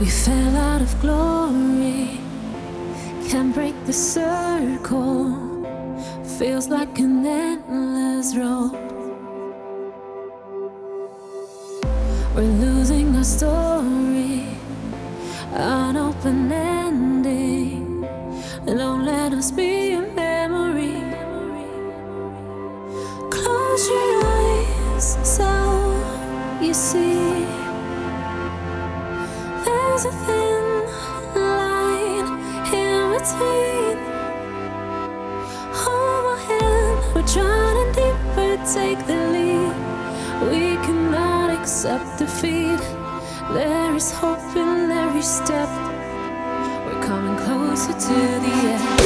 We fell out of glory, can't break the circle. Feels like an endless road. We're losing our story, an open ending. Don't let us be a memory. Close your eyes so you see. There's a thin line in between. Hold my hand, we're trying deeper, take the lead. We cannot accept defeat. There is hope in every step. We're coming closer to the end.